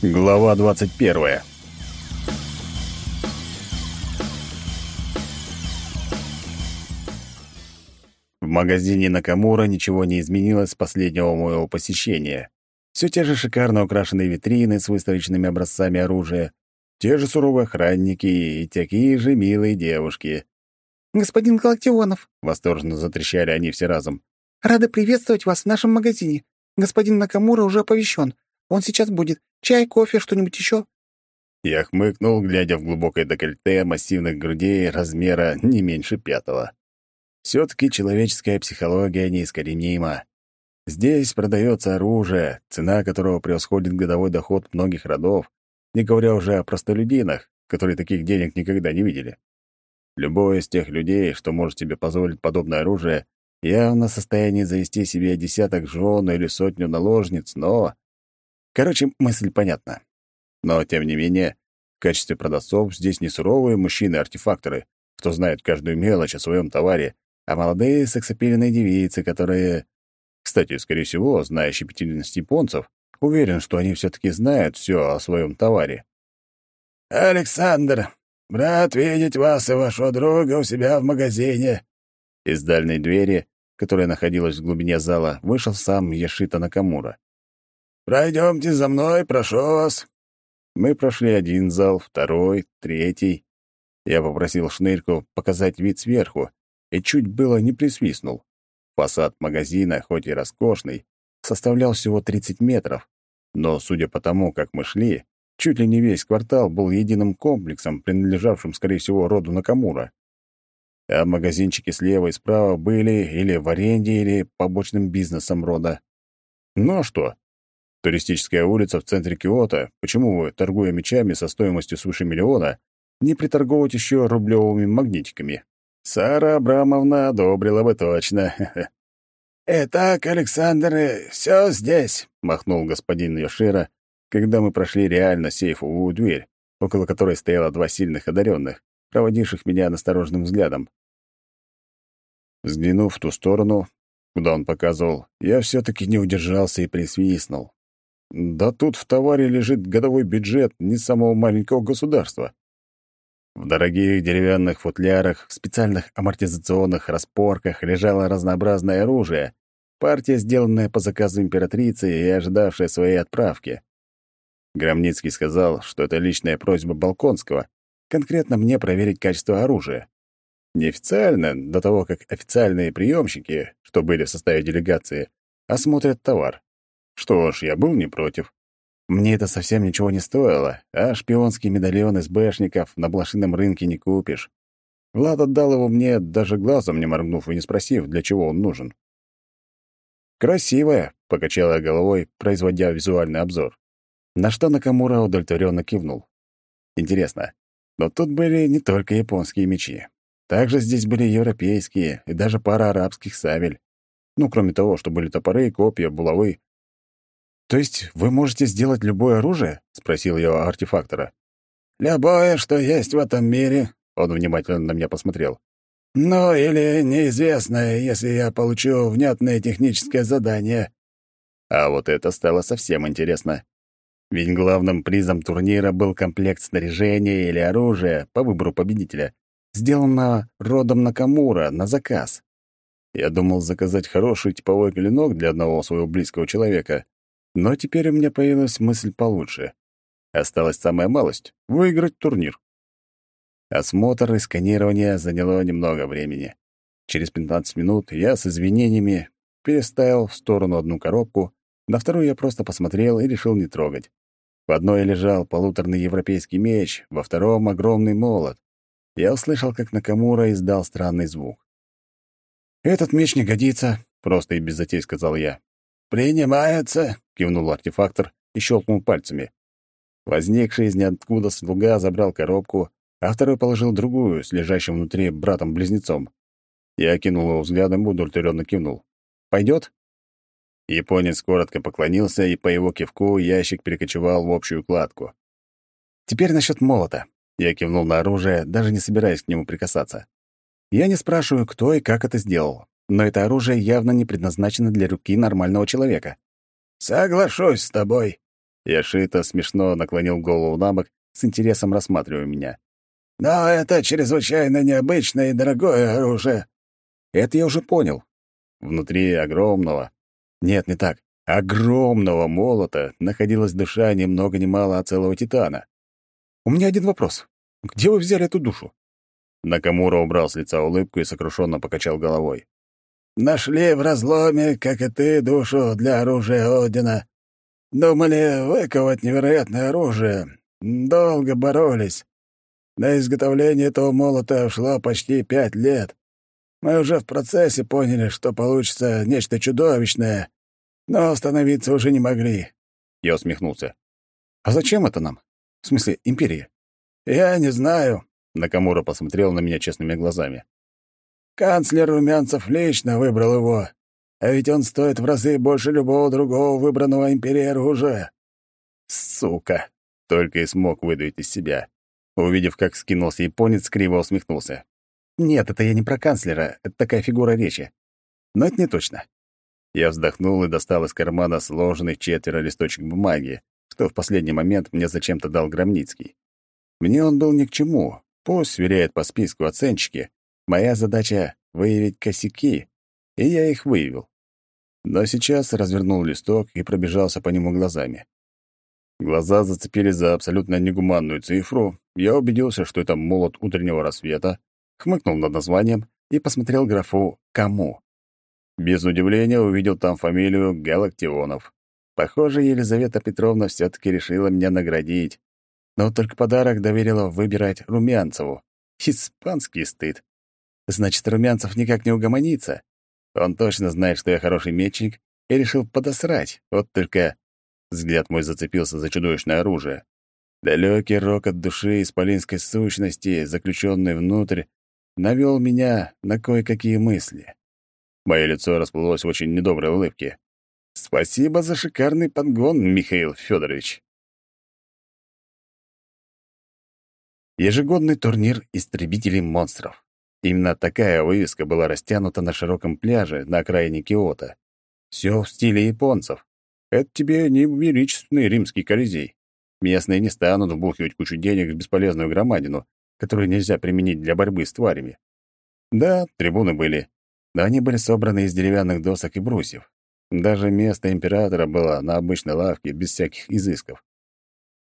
Глава 21. В магазине Накамура ничего не изменилось с последнего моего посещения. Все те же шикарно украшенные витрины с выставочными образцами оружия, те же суровые охранники и такие же милые девушки. «Господин Галактионов!» — восторженно затрещали они все разом. «Рады приветствовать вас в нашем магазине. Господин Накамура уже оповещен. Он сейчас будет. Чай, кофе, что-нибудь еще?» Я хмыкнул, глядя в глубокое декольте массивных грудей размера не меньше пятого. все таки человеческая психология неискоренима. Здесь продается оружие, цена которого превосходит годовой доход многих родов, не говоря уже о простолюдинах, которые таких денег никогда не видели. Любой из тех людей, что может себе позволить подобное оружие, явно в состоянии завести себе десяток жен или сотню наложниц, но Короче, мысль понятна. Но, тем не менее, в качестве продавцов здесь не суровые мужчины-артефакторы, кто знает каждую мелочь о своем товаре, а молодые сексапильные девицы, которые... Кстати, скорее всего, зная щепетильность японцев, уверен, что они все таки знают все о своем товаре. «Александр, рад видеть вас и вашего друга у себя в магазине». Из дальней двери, которая находилась в глубине зала, вышел сам Яшита Накамура. Пройдемте за мной, прошу вас». Мы прошли один зал, второй, третий. Я попросил Шнырьку показать вид сверху и чуть было не присвистнул. Фасад магазина, хоть и роскошный, составлял всего 30 метров, но, судя по тому, как мы шли, чуть ли не весь квартал был единым комплексом, принадлежавшим, скорее всего, роду Накамура. А магазинчики слева и справа были или в аренде, или побочным бизнесом рода. Ну а что? Туристическая улица в центре Киото, почему вы, торгуя мечами со стоимостью свыше миллиона, не приторговать еще рублевыми магнитиками? Сара Абрамовна одобрила бы точно. «Итак, Александр, все здесь», — махнул господин Йошира, когда мы прошли реально сейфовую дверь, около которой стояло два сильных одаренных, проводивших меня настороженным взглядом. Взглянув в ту сторону, куда он показывал, я все таки не удержался и присвистнул. Да тут в товаре лежит годовой бюджет не самого маленького государства. В дорогих деревянных футлярах, в специальных амортизационных распорках лежало разнообразное оружие, партия, сделанная по заказу императрицы и ожидавшая своей отправки. Громницкий сказал, что это личная просьба Балконского, конкретно мне проверить качество оружия. Неофициально, до того, как официальные приемщики, что были в составе делегации, осмотрят товар. Что ж, я был не против. Мне это совсем ничего не стоило, а шпионский медальон СБшников на блошином рынке не купишь. Влад отдал его мне, даже глазом не моргнув и не спросив, для чего он нужен. «Красивая», — покачала я головой, производя визуальный обзор. На что Накамура удовлетворенно кивнул. Интересно, но тут были не только японские мечи. Также здесь были европейские и даже пара арабских сабель. Ну, кроме того, что были топоры, копья, булавы «То есть вы можете сделать любое оружие?» — спросил я артефактора. «Любое, что есть в этом мире», — он внимательно на меня посмотрел. «Ну, или неизвестное, если я получу внятное техническое задание». А вот это стало совсем интересно. Ведь главным призом турнира был комплект снаряжения или оружия по выбору победителя, сделанного родом Накамура на заказ. Я думал заказать хороший типовой клинок для одного своего близкого человека, но теперь у меня появилась мысль получше. Осталась самая малость — выиграть турнир. Осмотр и сканирование заняло немного времени. Через 15 минут я с извинениями переставил в сторону одну коробку, на вторую я просто посмотрел и решил не трогать. В одной лежал полуторный европейский меч, во втором — огромный молот. Я услышал, как Накамура издал странный звук. «Этот меч не годится», — просто и без затей сказал я. «Принимается», — кивнул артефактор и щелкнул пальцами. Возникший из ниоткуда слуга забрал коробку, а второй положил другую с лежащим внутри братом-близнецом. Я кинул его взглядом удовлетворенно кивнул. «Пойдет?» Японец коротко поклонился, и по его кивку ящик перекочевал в общую кладку. «Теперь насчет молота». Я кивнул на оружие, даже не собираясь к нему прикасаться. Я не спрашиваю, кто и как это сделал но это оружие явно не предназначено для руки нормального человека. «Соглашусь с тобой». Яшита смешно наклонил голову на бок, с интересом рассматривая меня. «Но это чрезвычайно необычное и дорогое оружие». Это я уже понял. Внутри огромного... Нет, не так. Огромного молота находилась душа ни много ни мало, а целого титана. У меня один вопрос. Где вы взяли эту душу? Накамура убрал с лица улыбку и сокрушенно покачал головой. «Нашли в разломе, как и ты, душу для оружия Одина. Думали выковать невероятное оружие. Долго боролись. На изготовление этого молота ушло почти пять лет. Мы уже в процессе поняли, что получится нечто чудовищное, но остановиться уже не могли». Я усмехнулся. «А зачем это нам? В смысле, империи?» «Я не знаю», — Накамура посмотрел на меня честными глазами. «Канцлер Румянцев лично выбрал его, а ведь он стоит в разы больше любого другого выбранного империей оружия». «Сука!» — только и смог выдавить из себя. Увидев, как скинулся японец, криво усмехнулся. «Нет, это я не про канцлера, это такая фигура речи. Но это не точно. Я вздохнул и достал из кармана сложенный четверо листочек бумаги, что в последний момент мне зачем-то дал Громницкий. Мне он был ни к чему, пусть сверяет по списку оценщики. Моя задача — выявить косяки, и я их выявил. Но сейчас развернул листок и пробежался по нему глазами. Глаза зацепились за абсолютно негуманную цифру. Я убедился, что это молот утреннего рассвета, хмыкнул над названием и посмотрел графу «Кому?». Без удивления увидел там фамилию Галактионов. Похоже, Елизавета Петровна все таки решила меня наградить. Но только подарок доверила выбирать Румянцеву. Испанский стыд. Значит, Румянцев никак не угомонится. Он точно знает, что я хороший мечник, и решил подосрать. Вот только взгляд мой зацепился за чудовищное оружие. Далекий рок от души исполинской сущности, заключенный внутрь, навел меня на кое-какие мысли. Мое лицо расплылось в очень недоброй улыбке. «Спасибо за шикарный подгон, Михаил Федорович. Ежегодный турнир истребителей монстров. Именно такая вывеска была растянута на широком пляже на окраине Киото. Все в стиле японцев. Это тебе не величественный римский колизей. Местные не станут вбухивать кучу денег в бесполезную громадину, которую нельзя применить для борьбы с тварями. Да, трибуны были, но они были собраны из деревянных досок и брусьев. Даже место императора было на обычной лавке, без всяких изысков.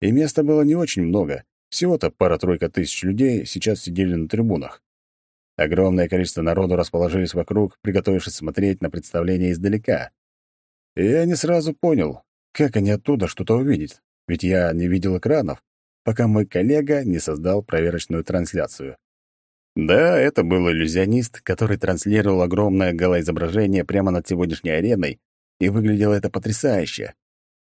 И места было не очень много. Всего-то пара-тройка тысяч людей сейчас сидели на трибунах. Огромное количество народу расположились вокруг, приготовившись смотреть на представление издалека. И я не сразу понял, как они оттуда что-то увидят, ведь я не видел экранов, пока мой коллега не создал проверочную трансляцию. Да, это был иллюзионист, который транслировал огромное голоизображение прямо над сегодняшней ареной, и выглядело это потрясающе.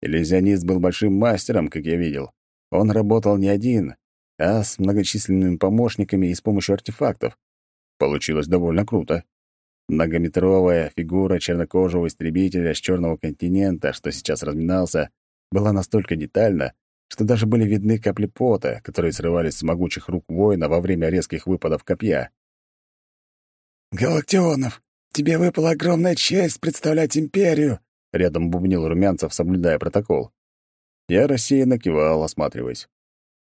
Иллюзионист был большим мастером, как я видел. Он работал не один, а с многочисленными помощниками и с помощью артефактов. Получилось довольно круто. Многометровая фигура чернокожего истребителя с черного континента, что сейчас разминался, была настолько детальна, что даже были видны капли пота, которые срывались с могучих рук воина во время резких выпадов копья. «Галактионов, тебе выпала огромная честь представлять империю!» Рядом бубнил Румянцев, соблюдая протокол. Я рассеянно кивал, осматриваясь.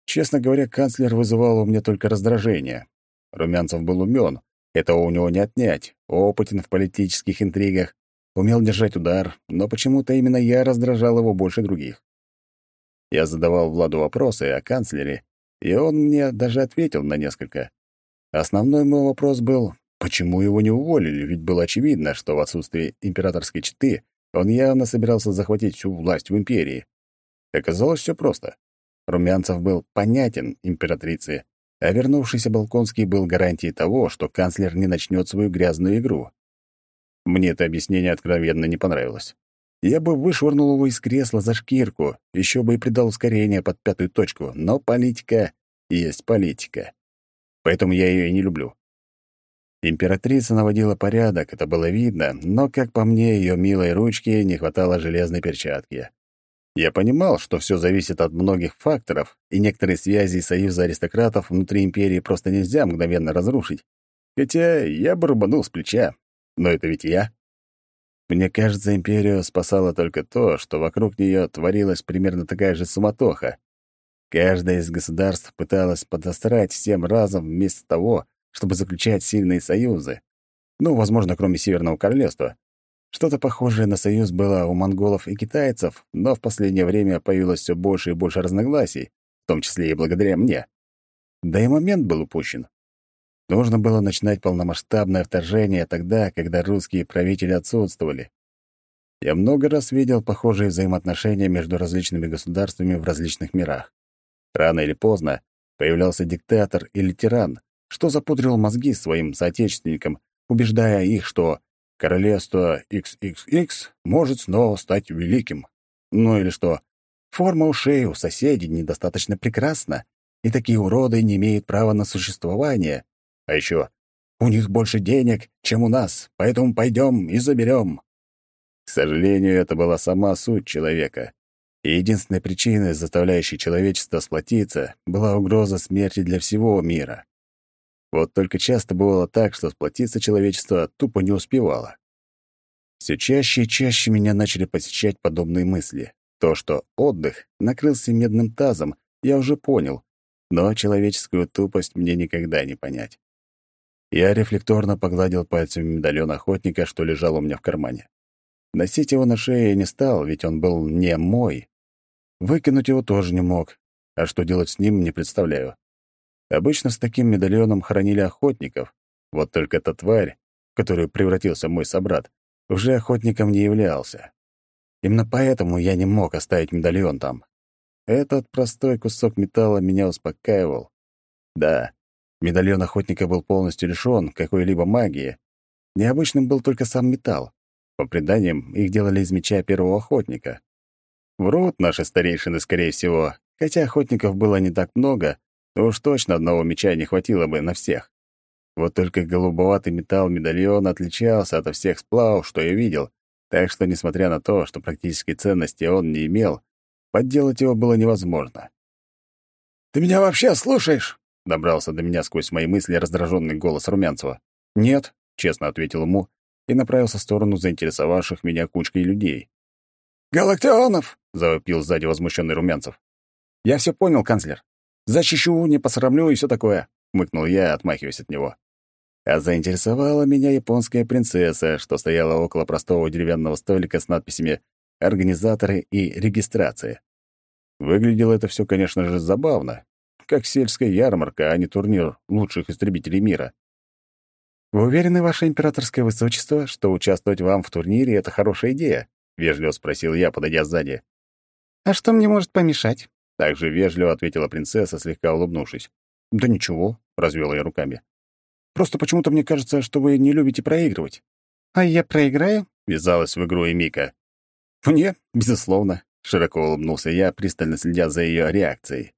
Честно говоря, канцлер вызывал у меня только раздражение. Румянцев был умен, этого у него не отнять, опытен в политических интригах, умел держать удар, но почему-то именно я раздражал его больше других. Я задавал Владу вопросы о канцлере, и он мне даже ответил на несколько. Основной мой вопрос был, почему его не уволили, ведь было очевидно, что в отсутствии императорской четы он явно собирался захватить всю власть в империи. Оказалось все просто. Румянцев был понятен императрице, а вернувшийся Балконский был гарантией того, что канцлер не начнет свою грязную игру. Мне это объяснение откровенно не понравилось я бы вышвырнул его из кресла за шкирку, еще бы и придал ускорение под пятую точку, но политика есть политика. Поэтому я ее и не люблю. Императрица наводила порядок, это было видно, но, как по мне, ее милой ручке не хватало железной перчатки. Я понимал, что все зависит от многих факторов, и некоторые связи союза аристократов внутри империи просто нельзя мгновенно разрушить. Хотя я бы рубанул с плеча. Но это ведь я. Мне кажется, империю спасало только то, что вокруг нее творилась примерно такая же суматоха. Каждое из государств пыталось подострать всем разом вместо того, чтобы заключать сильные союзы. Ну, возможно, кроме Северного Королевства. Что-то похожее на союз было у монголов и китайцев, но в последнее время появилось все больше и больше разногласий, в том числе и благодаря мне. Да и момент был упущен. Нужно было начинать полномасштабное вторжение тогда, когда русские правители отсутствовали. Я много раз видел похожие взаимоотношения между различными государствами в различных мирах. Рано или поздно появлялся диктатор или тиран, что запудрил мозги своим соотечественникам, убеждая их, что королевство XXX может снова стать великим. Ну или что форма ушей у соседей недостаточно прекрасна, и такие уроды не имеют права на существование. А еще у них больше денег, чем у нас, поэтому пойдем и заберем. К сожалению, это была сама суть человека. И единственной причиной, заставляющей человечество сплотиться, была угроза смерти для всего мира. Вот только часто бывало так, что сплотиться человечество тупо не успевало. Все чаще и чаще меня начали посещать подобные мысли. То, что отдых накрылся медным тазом, я уже понял, но человеческую тупость мне никогда не понять. Я рефлекторно погладил пальцами медальон охотника, что лежал у меня в кармане. Носить его на шее я не стал, ведь он был не мой. Выкинуть его тоже не мог, а что делать с ним, не представляю. Обычно с таким медальоном хранили охотников, вот только эта тварь, в которую превратился мой собрат, уже охотником не являлся. Именно поэтому я не мог оставить медальон там. Этот простой кусок металла меня успокаивал. Да, Медальон охотника был полностью лишён какой-либо магии. Необычным был только сам металл. По преданиям, их делали из меча первого охотника. Врут наши старейшины, скорее всего, хотя охотников было не так много, уж точно одного меча не хватило бы на всех. Вот только голубоватый металл медальона отличался от всех сплавов, что я видел, так что, несмотря на то, что практической ценности он не имел, подделать его было невозможно. «Ты меня вообще слушаешь?» Добрался до меня сквозь мои мысли раздраженный голос Румянцева. «Нет», — честно ответил ему и направился в сторону заинтересовавших меня кучкой людей. «Галактионов!» — завопил сзади возмущенный Румянцев. «Я все понял, канцлер. Защищу, не посрамлю и все такое», — мыкнул я, отмахиваясь от него. А заинтересовала меня японская принцесса, что стояла около простого деревянного столика с надписями «Организаторы» и «Регистрация». Выглядело это все, конечно же, забавно, как сельская ярмарка, а не турнир лучших истребителей мира. «Вы уверены, ваше императорское высочество, что участвовать вам в турнире — это хорошая идея?» — вежливо спросил я, подойдя сзади. «А что мне может помешать?» — также вежливо ответила принцесса, слегка улыбнувшись. «Да ничего», — развела я руками. «Просто почему-то мне кажется, что вы не любите проигрывать». «А я проиграю?» — ввязалась в игру и Мика. «Мне, безусловно», — широко улыбнулся я, пристально следя за ее реакцией.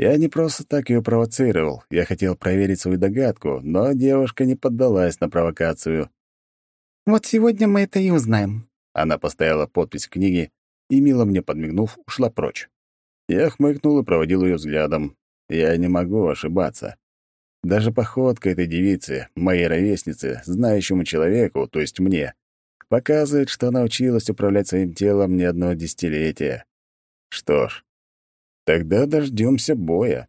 Я не просто так ее провоцировал, я хотел проверить свою догадку, но девушка не поддалась на провокацию. «Вот сегодня мы это и узнаем». Она поставила подпись в книге и, мило мне подмигнув, ушла прочь. Я хмыкнул и проводил ее взглядом. Я не могу ошибаться. Даже походка этой девицы, моей ровесницы, знающему человеку, то есть мне, показывает, что она училась управлять своим телом не одно десятилетие. Что ж, Тогда дождемся боя.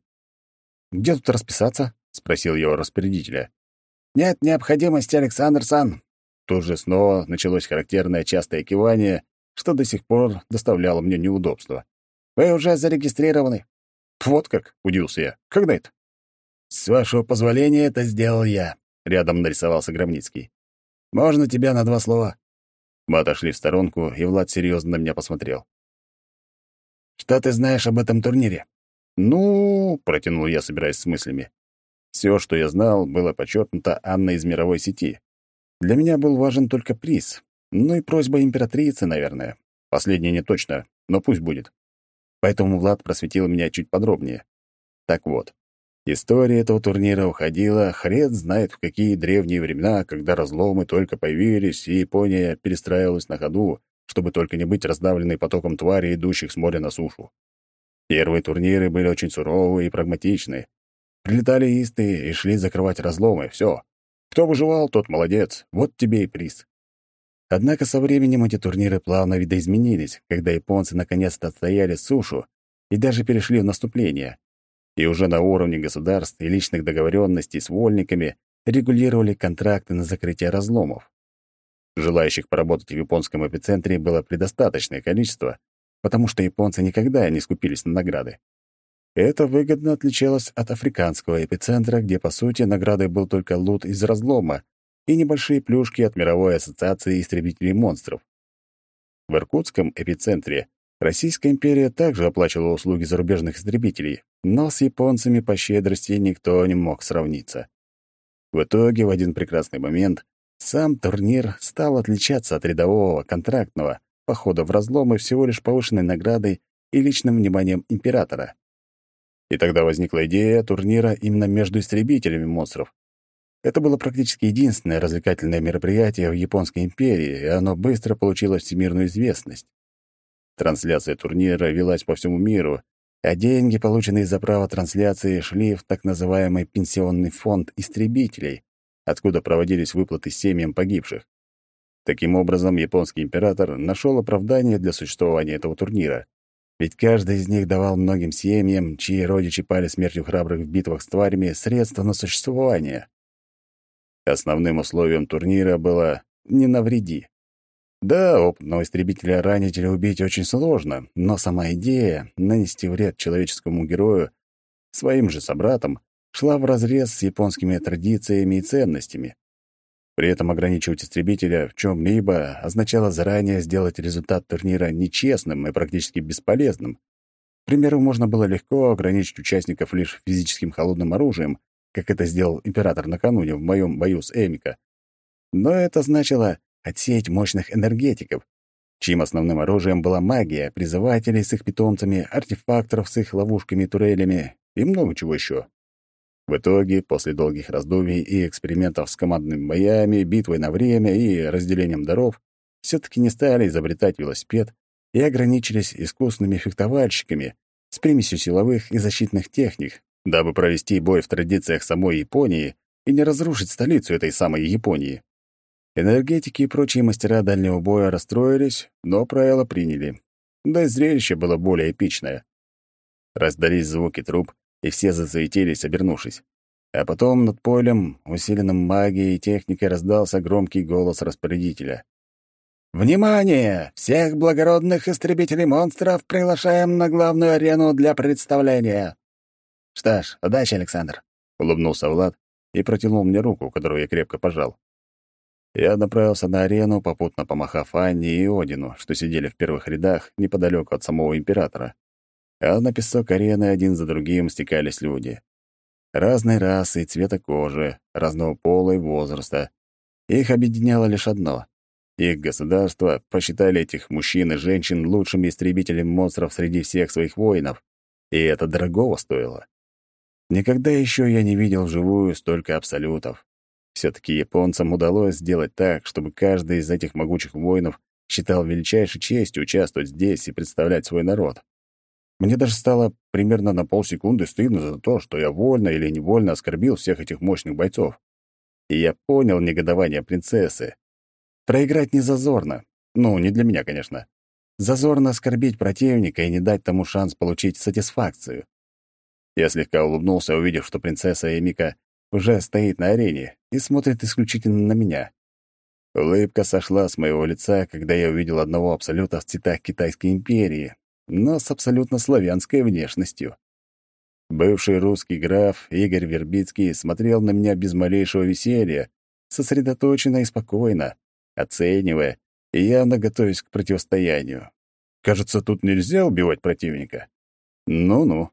«Где тут расписаться?» — спросил его распорядителя. «Нет необходимости, Александр Сан». Тут же снова началось характерное частое кивание, что до сих пор доставляло мне неудобства. «Вы уже зарегистрированы». «Вот как?» — удивился я. «Когда это?» «С вашего позволения это сделал я», — рядом нарисовался Громницкий. «Можно тебя на два слова?» Мы отошли в сторонку, и Влад серьезно на меня посмотрел. Что ты знаешь об этом турнире?» «Ну...» — протянул я, собираясь с мыслями. Все, что я знал, было подчеркнуто Анной из мировой сети. Для меня был важен только приз. Ну и просьба императрицы, наверное. Последнее не точно, но пусть будет. Поэтому Влад просветил меня чуть подробнее. Так вот, история этого турнира уходила хрен знает в какие древние времена, когда разломы только появились, и Япония перестраивалась на ходу, чтобы только не быть раздавленной потоком тварей, идущих с моря на сушу. Первые турниры были очень суровые и прагматичны. Прилетали исты и шли закрывать разломы, все. Кто выживал, тот молодец, вот тебе и приз. Однако со временем эти турниры плавно видоизменились, когда японцы наконец-то отстояли сушу и даже перешли в наступление. И уже на уровне государств и личных договоренностей с вольниками регулировали контракты на закрытие разломов. Желающих поработать в японском эпицентре было предостаточное количество, потому что японцы никогда не скупились на награды. Это выгодно отличалось от африканского эпицентра, где, по сути, наградой был только лут из разлома и небольшие плюшки от Мировой ассоциации истребителей монстров. В Иркутском эпицентре Российская империя также оплачивала услуги зарубежных истребителей, но с японцами по щедрости никто не мог сравниться. В итоге, в один прекрасный момент, сам турнир стал отличаться от рядового контрактного похода в разломы всего лишь повышенной наградой и личным вниманием императора. И тогда возникла идея турнира именно между истребителями монстров. Это было практически единственное развлекательное мероприятие в Японской империи, и оно быстро получило всемирную известность. Трансляция турнира велась по всему миру, а деньги, полученные за право трансляции, шли в так называемый пенсионный фонд истребителей, откуда проводились выплаты семьям погибших. Таким образом, японский император нашел оправдание для существования этого турнира. Ведь каждый из них давал многим семьям, чьи родичи пали смертью храбрых в битвах с тварями, средства на существование. Основным условием турнира было «не навреди». Да, опытного истребителя ранить или убить очень сложно, но сама идея нанести вред человеческому герою своим же собратам шла вразрез с японскими традициями и ценностями. При этом ограничивать истребителя в чем либо означало заранее сделать результат турнира нечестным и практически бесполезным. К примеру, можно было легко ограничить участников лишь физическим холодным оружием, как это сделал император накануне в моем бою с Эмика. Но это значило отсеять мощных энергетиков, чьим основным оружием была магия, призывателей с их питомцами, артефакторов с их ловушками и турелями и много чего еще. В итоге, после долгих раздумий и экспериментов с командными боями, битвой на время и разделением даров, все таки не стали изобретать велосипед и ограничились искусными фехтовальщиками с примесью силовых и защитных техник, дабы провести бой в традициях самой Японии и не разрушить столицу этой самой Японии. Энергетики и прочие мастера дальнего боя расстроились, но правила приняли. Да и зрелище было более эпичное. Раздались звуки труб, и все засуетились, обернувшись. А потом над полем, усиленным магией и техникой, раздался громкий голос распорядителя. «Внимание! Всех благородных истребителей монстров приглашаем на главную арену для представления!» «Что ж, удачи, Александр!» — улыбнулся Влад и протянул мне руку, которую я крепко пожал. Я направился на арену, попутно помахав Анне и Одину, что сидели в первых рядах неподалеку от самого императора. А на песок арены один за другим стекались люди. Разной расы и цвета кожи, разного пола и возраста. Их объединяло лишь одно. Их государства посчитали этих мужчин и женщин лучшими истребителями монстров среди всех своих воинов. И это дорогого стоило. Никогда еще я не видел вживую столько абсолютов. Все-таки японцам удалось сделать так, чтобы каждый из этих могучих воинов считал величайшей честью участвовать здесь и представлять свой народ. Мне даже стало примерно на полсекунды стыдно за то, что я вольно или невольно оскорбил всех этих мощных бойцов. И я понял негодование принцессы. Проиграть не зазорно. Ну, не для меня, конечно. Зазорно оскорбить противника и не дать тому шанс получить сатисфакцию. Я слегка улыбнулся, увидев, что принцесса Эмика уже стоит на арене и смотрит исключительно на меня. Улыбка сошла с моего лица, когда я увидел одного абсолюта в цветах Китайской империи, но с абсолютно славянской внешностью. Бывший русский граф Игорь Вербицкий смотрел на меня без малейшего веселья, сосредоточенно и спокойно, оценивая и явно готовясь к противостоянию. Кажется, тут нельзя убивать противника. Ну-ну.